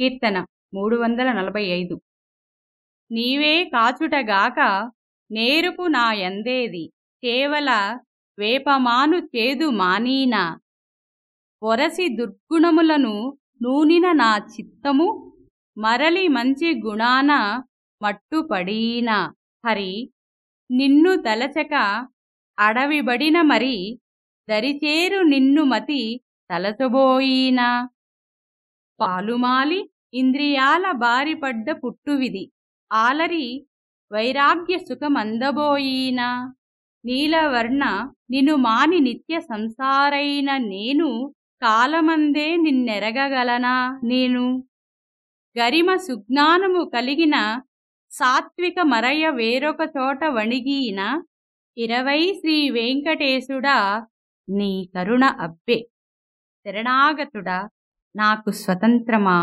కీర్తన మూడు వందల నలభై ఐదు. నీవే కాచుటగాక నేరుపు నా యందేది కేవల వేపమాను చేదు మానీనా. పొరసి దుర్గుణములను నూనిన నా చిత్తము మరలి మంచి గుణాన మట్టుపడీనా. హరి నిన్ను తలచక అడవిబడిన మరి దరిచేరు నిన్ను మతి తలచబోయినా. పాలుమాలి ఇంద్రియాల బారిపడ్డ పుట్టువిది ఆలరి వైరాగ్య సుఖమందబోయినా నీలవర్ణ నిన్ను మాని నిత్య సంసారైన నేను కాలమందే నిన్నెరగగలనా నేను? గరిమ సుజ్ఞానము కలిగిన సాత్విక మరయ వేరొక చోట వణిగిన ఇరవై శ్రీ వెంకటేశుడా నీ కరుణ అబ్బే. శరణాగతుడా నాకు స్వతంత్రమా?